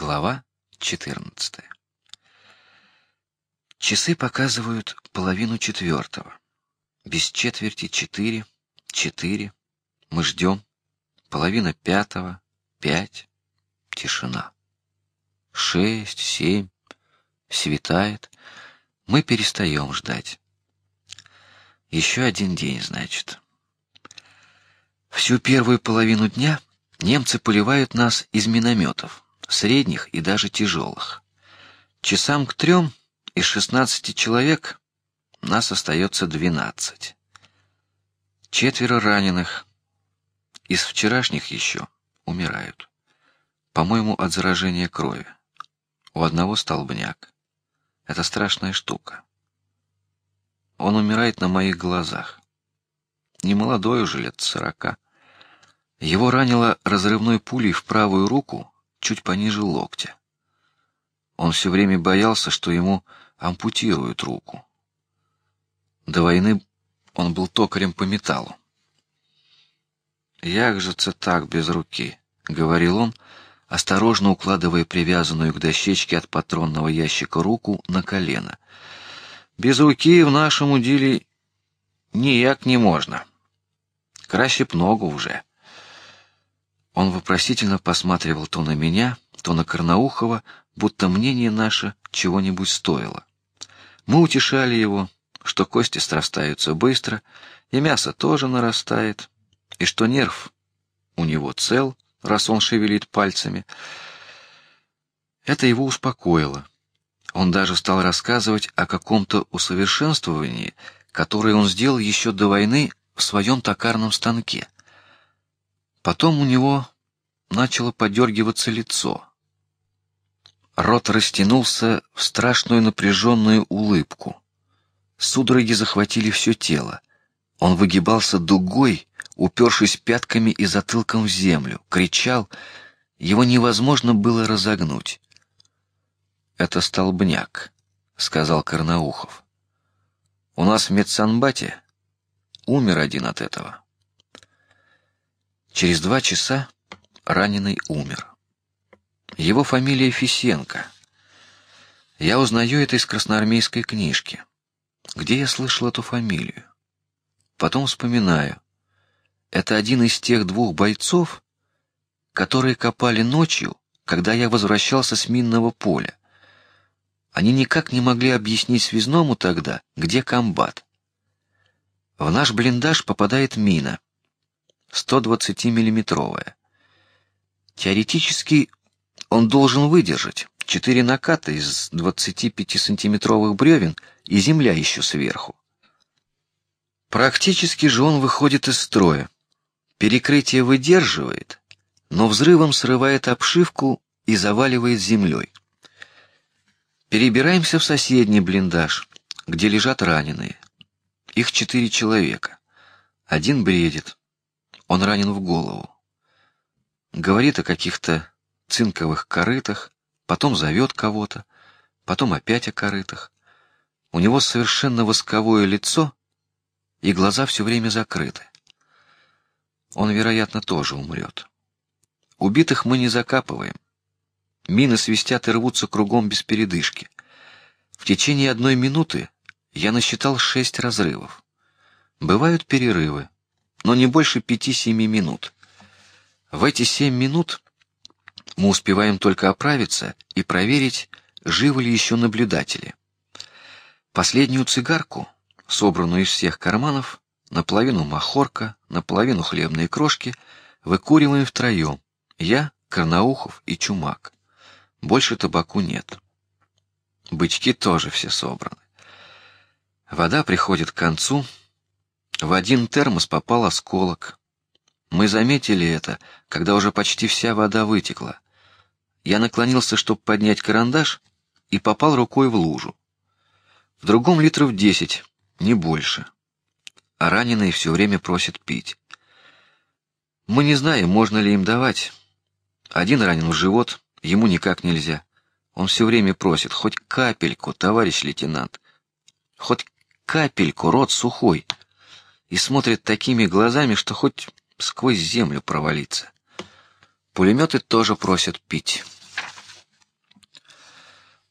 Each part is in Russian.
Глава 14. Часы показывают половину четвертого. Без четверти четыре, четыре. Мы ждем. Половина пятого, пять. Тишина. Шесть, семь. Светает. Мы перестаем ждать. Еще один день, значит. Всю первую половину дня немцы поливают нас из минометов средних и даже тяжелых. Часам к трем из шестнадцати человек нас остается двенадцать. Четверо раненых из вчерашних еще умирают, по-моему, от заражения крови. У одного столбняк. Это страшная штука. Он умирает на моих глазах. Не молодой уже лет сорока. Его ранило разрывной пулей в правую руку чуть пониже локтя. Он все время боялся, что ему ампутируют руку. До войны он был токарем по металлу. Як же це так без руки, говорил он, осторожно укладывая привязанную к дощечке от патронного ящика руку на колено. Без руки в нашем уделе ніяк не можно. Краще б ногу уже. Он вопросительно посматривал то на меня, то на Карнаухова, будто мнение наше чего-нибудь стоило. Мы утешали его, что кости срастаются быстро, и мясо тоже нарастает, и что нерв у него цел, раз он шевелит пальцами. Это его успокоило. Он даже стал рассказывать о каком-то усовершенствовании, которое он сделал еще до войны в своем токарном станке. Потом у него начало подергиваться лицо. Рот растянулся в страшную напряженную улыбку. Судороги захватили все тело. Он выгибался дугой, упершись пятками и затылком в землю, кричал. Его невозможно было разогнуть. Это столбняк, сказал Карнаухов. У нас в медсанбате умер один от этого. Через два часа раненый умер. Его фамилия Фисенко. Я узнаю это из красноармейской книжки. Где я слышал эту фамилию? Потом вспоминаю. Это один из тех двух бойцов, которые копали ночью, когда я возвращался с минного поля. Они никак не могли объяснить связному тогда, где комбат. В наш блиндаж попадает мина, 120 миллиметровая. Теоретически он должен выдержать четыре наката из 25 сантиметровых бревен и земля еще сверху. Практически же он выходит из строя. Перекрытие выдерживает, но взрывом срывает обшивку и заваливает землей. Перебираемся в соседний блиндаж, где лежат раненые. Их четыре человека. Один бредит, он ранен в голову. Говорит о каких-то цинковых корытах, потом зовет кого-то, потом опять о корытах. У него совершенно восковое лицо, и глаза все время закрыты. Он, вероятно, тоже умрет. Убитых мы не закапываем. Мины свистят и рвутся кругом без передышки. В течение одной минуты я насчитал шесть разрывов. Бывают перерывы но не больше пяти-семи минут. В эти семь минут мы успеваем только оправиться и проверить, живы ли еще наблюдатели. Последнюю цигарку, собранную из всех карманов, наполовину махорка, наполовину хлебные крошки, выкуриваем втроем. Я, Карнаухов и Чумак. Больше табаку нет. Бычки тоже все собраны. Вода приходит к концу, в один термос попал осколок. Мы заметили это, когда уже почти вся вода вытекла. Я наклонился, чтобы поднять карандаш, и попал рукой в лужу. В другом литров десять, не больше. А раненые все время просят пить. Мы не знаем, можно ли им давать. Один ранен в живот, ему никак нельзя. Он все время просит хоть капельку, товарищ лейтенант, хоть капельку, рот сухой и смотрит такими глазами, что хоть сквозь землю провалиться. Пулеметы тоже просят пить.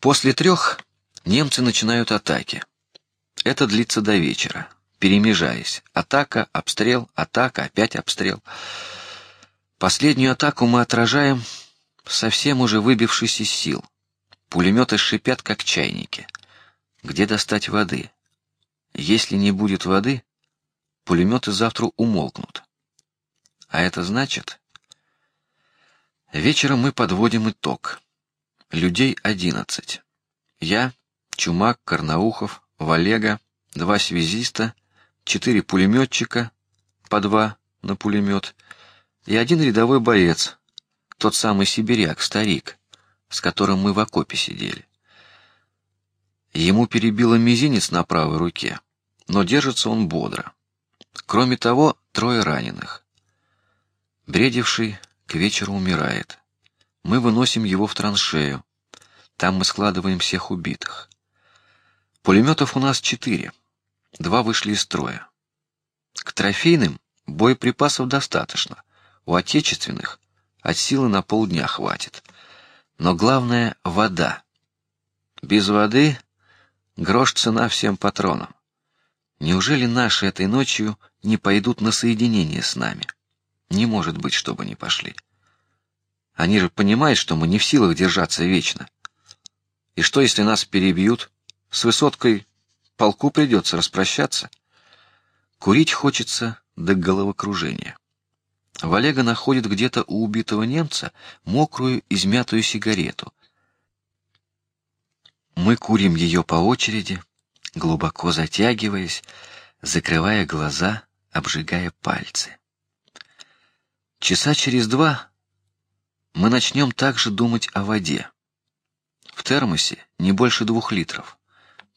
После трех немцы начинают атаки. Это длится до вечера, перемежаясь: атака, обстрел, атака, опять обстрел. Последнюю атаку мы отражаем, совсем уже выбившись из сил. Пулеметы шипят как чайники. Где достать воды? Если не будет воды, пулеметы завтра умолкнут. А это значит, вечером мы подводим итог. Людей одиннадцать. Я, Чумак, Карнаухов, Валега, два связиста, четыре пулеметчика, по два на пулемет, и один рядовой боец, тот самый сибиряк, старик, с которым мы в окопе сидели. Ему перебило мизинец на правой руке, но держится он бодро. Кроме того, трое раненых. Бредивший к вечеру умирает. Мы выносим его в траншею. Там мы складываем всех убитых. Пулеметов у нас четыре. Два вышли из строя. К трофейным боеприпасов достаточно. У отечественных от силы на полдня хватит. Но главное вода. Без воды грош цена всем патронам. Неужели наши этой ночью не пойдут на соединение с нами? Не может быть, чтобы не пошли. Они же понимают, что мы не в силах держаться вечно. И что, если нас перебьют? С высоткой полку придется распрощаться. Курить хочется до головокружения. Валега находит где-то у убитого немца мокрую измятую сигарету. Мы курим ее по очереди, глубоко затягиваясь, закрывая глаза, обжигая пальцы. Часа через два мы начнем также думать о воде. В термосе не больше двух литров.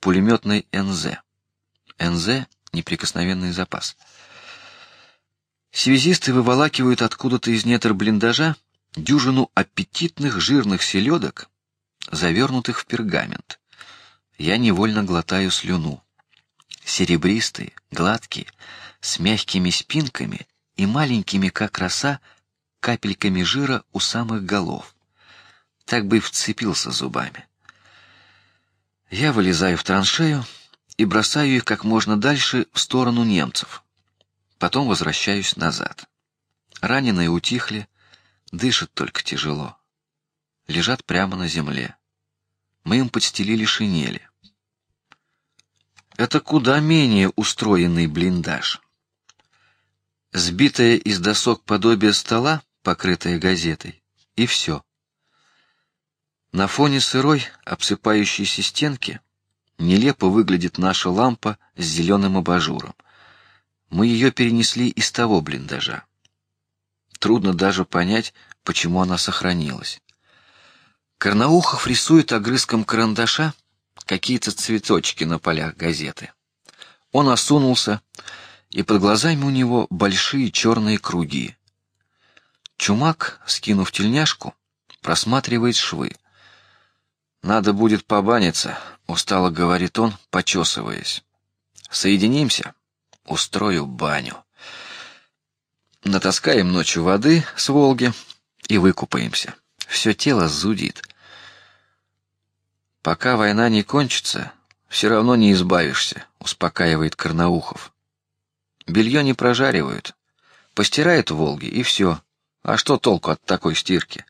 Пулеметный НЗ. НЗ неприкосновенный запас. Связисты выволакивают откуда-то из недр блиндажа дюжину аппетитных жирных селедок, завернутых в пергамент. Я невольно глотаю слюну. Серебристые, гладкие, с мягкими спинками и маленькими, как роса, капельками жира у самых голов. Так бы и вцепился зубами. Я вылезаю в траншею и бросаю их как можно дальше в сторону немцев. Потом возвращаюсь назад. Раненые утихли, дышат только тяжело. Лежат прямо на земле. Мы им подстелили шинели. Это куда менее устроенный блиндаж. Сбитое из досок подобие стола, покрытое газетой, и все. На фоне сырой, обсыпающейся стенки нелепо выглядит наша лампа с зеленым абажуром. Мы ее перенесли из того блиндажа. Трудно даже понять, почему она сохранилась. Карнаухов рисует огрызком карандаша какие-то цветочки на полях газеты. Он осунулся, и под глазами у него большие черные круги. Чумак, скинув тельняшку, просматривает швы. Надо будет побаниться, устало говорит он, почесываясь. Соединимся, устрою баню. Натаскаем ночью воды с Волги и выкупаемся. Все тело зудит. Пока война не кончится, все равно не избавишься, успокаивает Карнаухов. Белье не прожаривают, постирают в Волге и все. А что толку от такой стирки?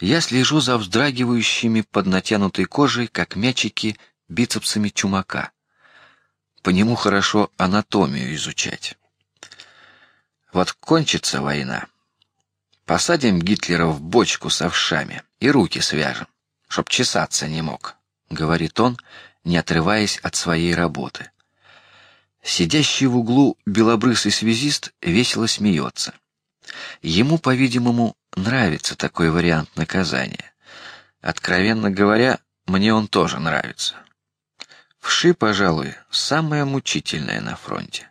Я слежу за вздрагивающими под натянутой кожей, как мячики, бицепсами чумака. По нему хорошо анатомию изучать. Вот кончится война, посадим Гитлера в бочку с овшами и руки свяжем чтоб чесаться не мог, говорит он, не отрываясь от своей работы. Сидящий в углу белобрысый связист весело смеется. Ему, по-видимому, нравится такой вариант наказания. Откровенно говоря, мне он тоже нравится. Вши, пожалуй, самое мучительное на фронте.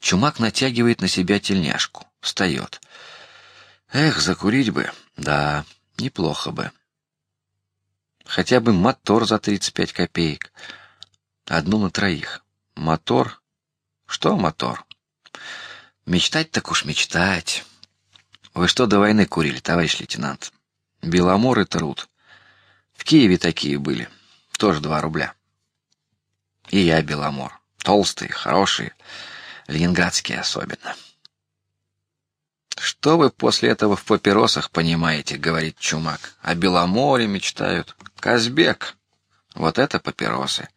Чумак натягивает на себя тельняшку, встает. Эх, закурить бы, да, неплохо бы. Хотя бы мотор за тридцать пять копеек. Одну на троих. Мотор? Что мотор? Мечтать так уж мечтать. Вы что до войны курили, товарищ лейтенант? Беломор и труд. В Киеве такие были, тоже два рубля. И я Беломор, толстый, хороший, ленинградский особенно. Что вы после этого в папиросах понимаете, говорит Чумак. О Беломоре мечтают. Казбек. Вот это папиросы.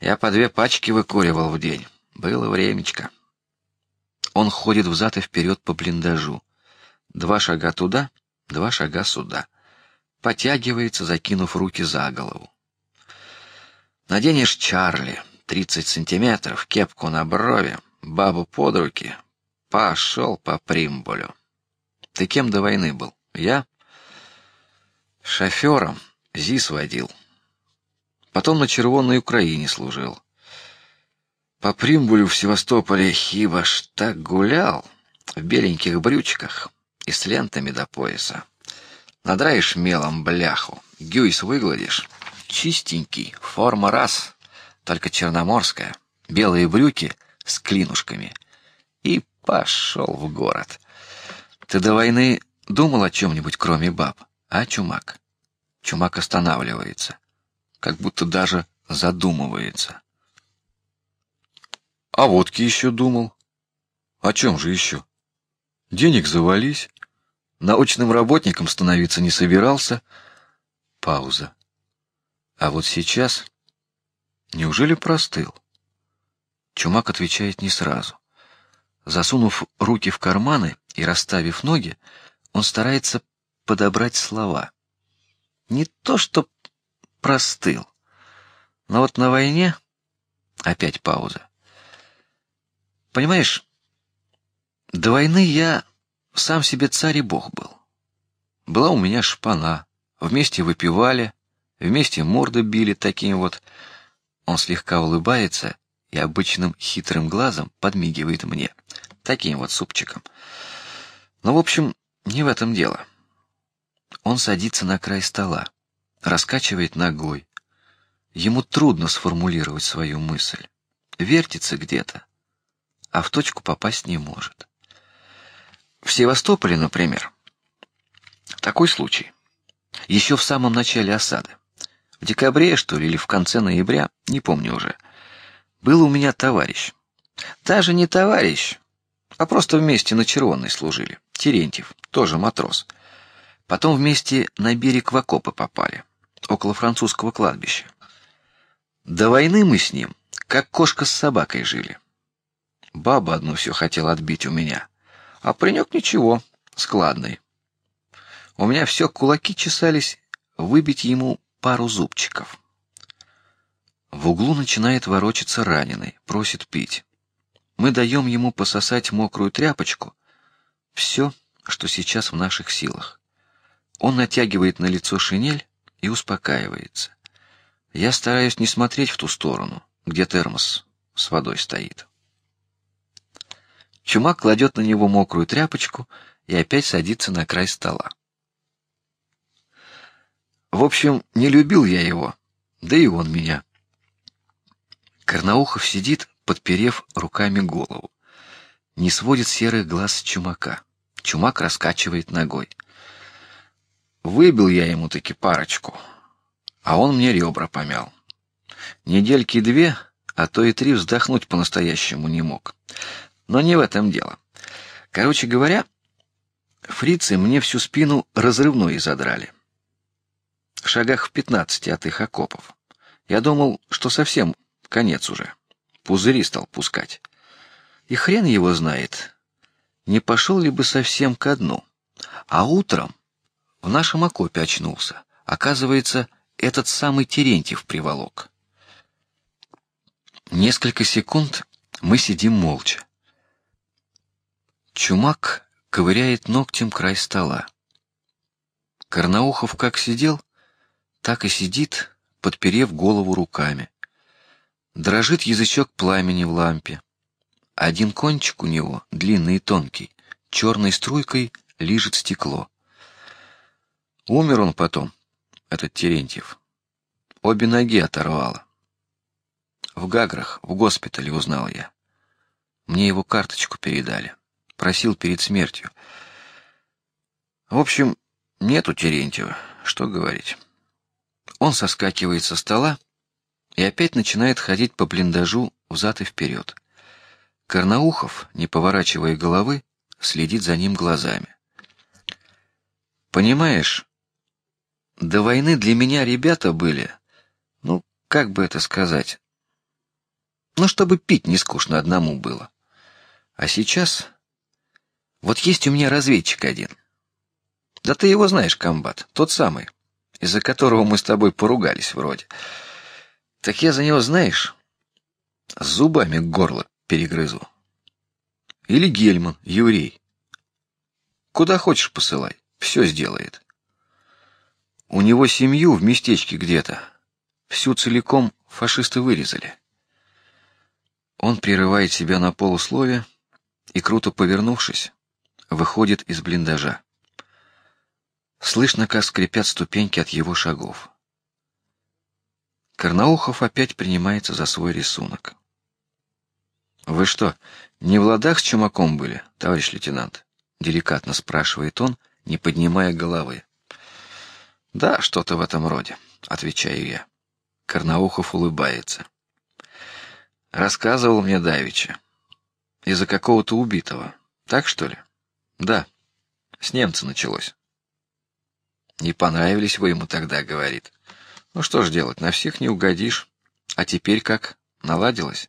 Я по две пачки выкуривал в день. Было времечко. Он ходит взад и вперед по блиндажу. Два шага туда, два шага сюда. Потягивается, закинув руки за голову. Наденешь Чарли, тридцать сантиметров, кепку на брови, бабу под руки, пошел по примболю. Ты кем до войны был? Я шофером, ЗИС водил. Потом на Червонной Украине служил. По Примбулю в Севастополе Хибаш так гулял в беленьких брючках и с лентами до пояса. Надраешь мелом бляху, гюйс выгладишь, чистенький, форма раз, только черноморская, белые брюки с клинушками и пошел в город. Ты до войны думал о чем-нибудь кроме баб, а чумак? Чумак останавливается, как будто даже задумывается. А водки еще думал. О чем же еще? Денег завались. Научным работником становиться не собирался. Пауза. А вот сейчас, неужели простыл? Чумак отвечает не сразу. Засунув руки в карманы и расставив ноги, он старается подобрать слова. Не то, что простыл, но вот на войне опять пауза. Понимаешь, до войны я сам себе царь и бог был. Была у меня шпана, вместе выпивали, вместе морды били таким вот. Он слегка улыбается и обычным хитрым глазом подмигивает мне, таким вот супчиком. Но в общем не в этом дело. Он садится на край стола, раскачивает ногой. Ему трудно сформулировать свою мысль, вертится где-то а в точку попасть не может. В Севастополе, например, такой случай. Еще в самом начале осады, в декабре что ли или в конце ноября, не помню уже, был у меня товарищ, даже не товарищ, а просто вместе на Червонной служили. Терентьев, тоже матрос. Потом вместе на берег в окопы попали, около французского кладбища. До войны мы с ним как кошка с собакой жили. Баба одну все хотела отбить у меня, а паренек ничего, складный. У меня все кулаки чесались выбить ему пару зубчиков. В углу начинает ворочаться раненый, просит пить. Мы даем ему пососать мокрую тряпочку. Все, что сейчас в наших силах. Он натягивает на лицо шинель и успокаивается. Я стараюсь не смотреть в ту сторону, где термос с водой стоит. Чумак кладет на него мокрую тряпочку и опять садится на край стола. В общем, не любил я его, да и он меня. Карнаухов сидит, подперев руками голову, не сводит серых глаз с чумака. Чумак раскачивает ногой. Выбил я ему таки парочку, а он мне ребра помял. Недельки две, а то и три вздохнуть по-настоящему не мог. Но не в этом дело. Короче говоря, фрицы мне всю спину разрывной задрали. В шагах в пятнадцати от их окопов. Я думал, что совсем конец уже. Пузыри стал пускать. И хрен его знает, не пошел ли бы совсем ко дну. А утром в нашем окопе очнулся. Оказывается, этот самый Терентьев приволок. Несколько секунд мы сидим молча. Чумак ковыряет ногтем край стола. Карнаухов как сидел, так и сидит, подперев голову руками. Дрожит язычок пламени в лампе. Один кончик у него длинный и тонкий, черной струйкой лижет стекло. Умер он потом, этот Терентьев. Обе ноги оторвало. В Гаграх, в госпитале узнал я. Мне его карточку передали просил перед смертью. В общем, нету Терентьева, что говорить. Он соскакивает со стола и опять начинает ходить по блиндажу взад и вперед. Карнаухов, не поворачивая головы, следит за ним глазами. Понимаешь, до войны для меня ребята были, ну, как бы это сказать, ну, чтобы пить не скучно одному было. А сейчас, вот есть у меня разведчик один. Да ты его знаешь, комбат, тот самый, из-за которого мы с тобой поругались вроде. Так я за него, знаешь, зубами горло перегрызу. Или Гельман, Юрий. Куда хочешь посылай, все сделает. У него семью в местечке где-то, всю целиком фашисты вырезали. Он прерывает себя на полуслове и круто повернувшись, выходит из блиндажа. Слышно, как скрипят ступеньки от его шагов. Карнаухов опять принимается за свой рисунок. Вы что, не в ладах с чумаком были, товарищ лейтенант? Деликатно спрашивает он, не поднимая головы. Да, что-то в этом роде, отвечаю я. Карнаухов улыбается. Рассказывал мне Давича из-за какого-то убитого, так что ли? Да, с немца началось. Не понравились вы ему тогда, говорит. Ну что ж делать, на всех не угодишь. А теперь как? Наладилось?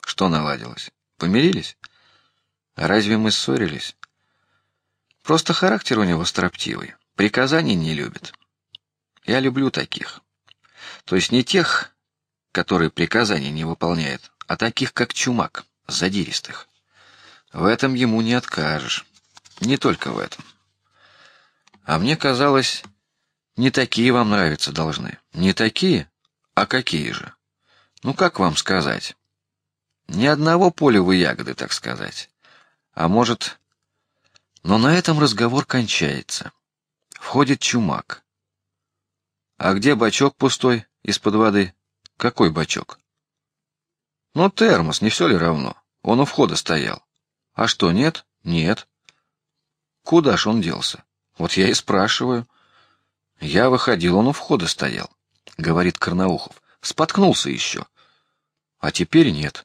Что наладилось? Помирились? А разве мы ссорились? Просто характер у него строптивый, приказаний не любит. Я люблю таких. То есть не тех, которые приказания не выполняют, а таких, как Чумак, задиристых. В этом ему не откажешь. Не только в этом. А мне казалось, не такие вам нравятся должны. Не такие, а какие же? Ну как вам сказать? Ни одного поля вы ягоды, так сказать. А может, но на этом разговор кончается. Входит чумак. А где бачок пустой из-под воды? Какой бачок? Ну термос, не все ли равно? Он у входа стоял. А что нет? Нет. Куда ж он делся? Вот я и спрашиваю. Я выходил, он у входа стоял, говорит Карнаухов. Споткнулся еще. А теперь нет.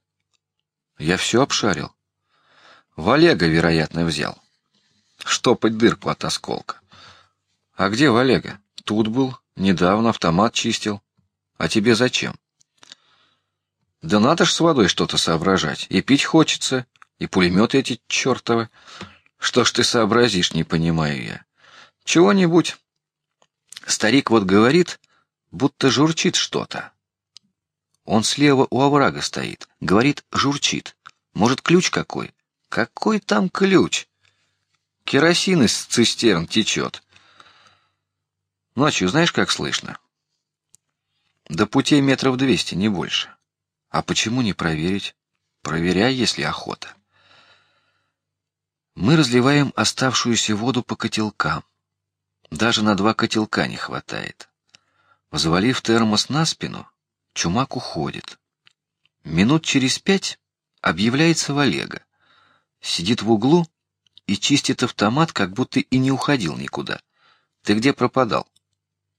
Я все обшарил. Валега, вероятно, взял. Штопать дырку от осколка. А где Валега? Тут был, недавно автомат чистил. А тебе зачем? Да надо ж с водой что-то соображать. И пить хочется, и пулеметы эти чертовы. Что ж ты сообразишь, не понимаю я. Чего-нибудь. Старик вот говорит, будто журчит что-то. Он слева у оврага стоит, говорит, журчит. Может, ключ какой? Какой там ключ? Керосин из цистерн течет. Ночью знаешь, как слышно? До путей метров двести, не больше. А почему не проверить? Проверяй, если охота. Мы разливаем оставшуюся воду по котелкам. Даже на два котелка не хватает. Взвалив термос на спину, чумак уходит. Минут через пять объявляется Валега. Сидит в углу и чистит автомат, как будто и не уходил никуда. Ты где пропадал?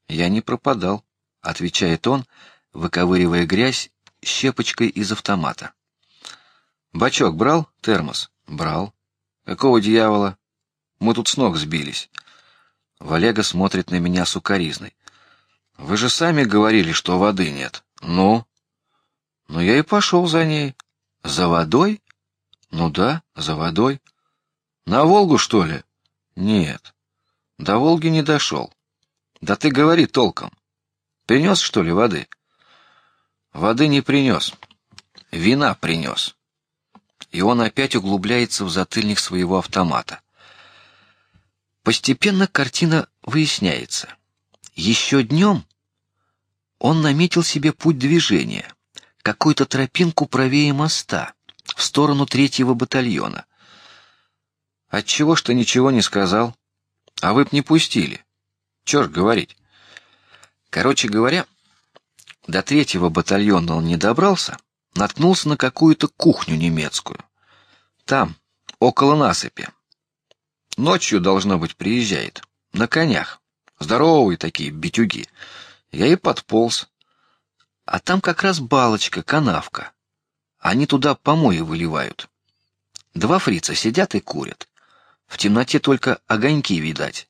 Я не пропадал, отвечает он, выковыривая грязь щепочкой из автомата. Бачок брал, термос брал. Какого дьявола? Мы тут с ног сбились. Валега смотрит на меня сукаризной. Вы же сами говорили, что воды нет. Ну? Ну я и пошел за ней. За водой? Ну да, за водой. На Волгу что ли? Нет. До Волги не дошел. Да ты говори толком. Принес что ли воды? Воды не принес. Вина принес и он опять углубляется в затыльник своего автомата. Постепенно картина выясняется. Еще днем он наметил себе путь движения, какую-то тропинку правее моста, в сторону третьего батальона. От чего что ничего не сказал, а вы б не пустили. Черт говорить. Короче говоря, до третьего батальона он не добрался, наткнулся на какую-то кухню немецкую. Там, около насыпи. Ночью должно быть приезжает на конях, здоровые такие битюги. Я и подполз. А там как раз балочка, канавка. Они туда помои выливают. Два фрица сидят и курят. В темноте только огоньки видать.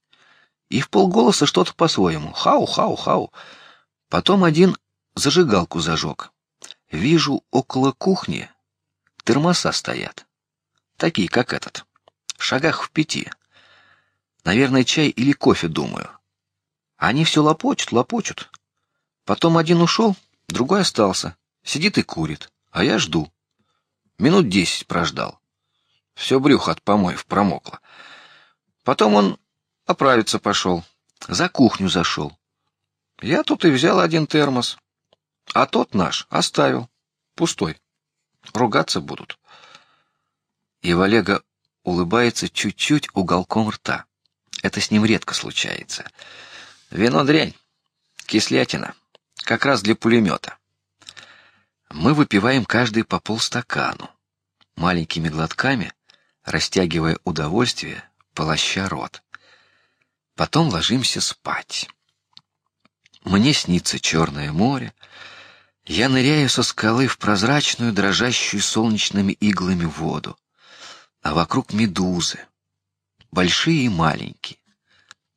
И в полголоса что-то по-своему. Хау, хау, хау. Потом один зажигалку зажег. Вижу около кухни термоса стоят, такие как этот, шагах в пяти. Наверное, чай или кофе, думаю. Они все лопочут, лопочут. Потом один ушел, другой остался, сидит и курит, а я жду. Минут десять прождал. Все брюхо от помоев промокло. Потом он оправиться пошел, за кухню зашел. Я тут и взял один термос, а тот наш оставил пустой. Ругаться будут. И Валега улыбается чуть-чуть уголком рта. Это с ним редко случается. Вино дрянь, кислятина, как раз для пулемета. Мы выпиваем каждый по полстакану, маленькими глотками, растягивая удовольствие, полоща рот. Потом ложимся спать. Мне снится черное море. Я ныряю со скалы в прозрачную, дрожащую солнечными иглами воду, а вокруг медузы, большие и маленькие,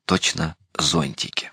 точно зонтики.